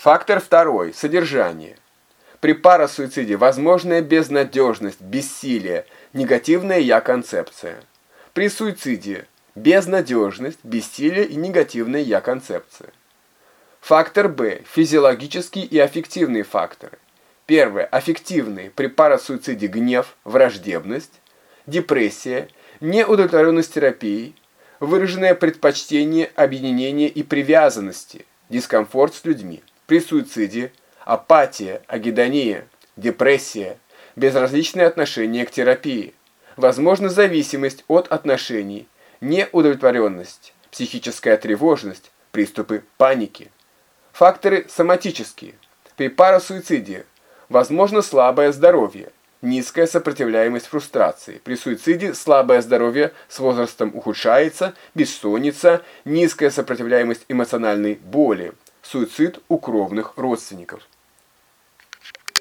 Фактор второй – содержание. При парасуициде возможная безнадежность, бессилие, негативная я-концепция. При суициде – безнадежность, бессилие и негативная я-концепция. Фактор Б – физиологические и аффективные факторы. Первое – аффективные, при парасуициде гнев, враждебность, депрессия, неудовлетворенность терапией, выраженное предпочтение объединения и привязанности, дискомфорт с людьми. При суициде – апатия, агидония, депрессия, безразличное отношение к терапии, возможна зависимость от отношений, неудовлетворенность, психическая тревожность, приступы паники. Факторы соматические. При парасуициде возможно слабое здоровье, низкая сопротивляемость фрустрации. При суициде слабое здоровье с возрастом ухудшается, бессонница, низкая сопротивляемость эмоциональной боли, суицид у кровных родственников.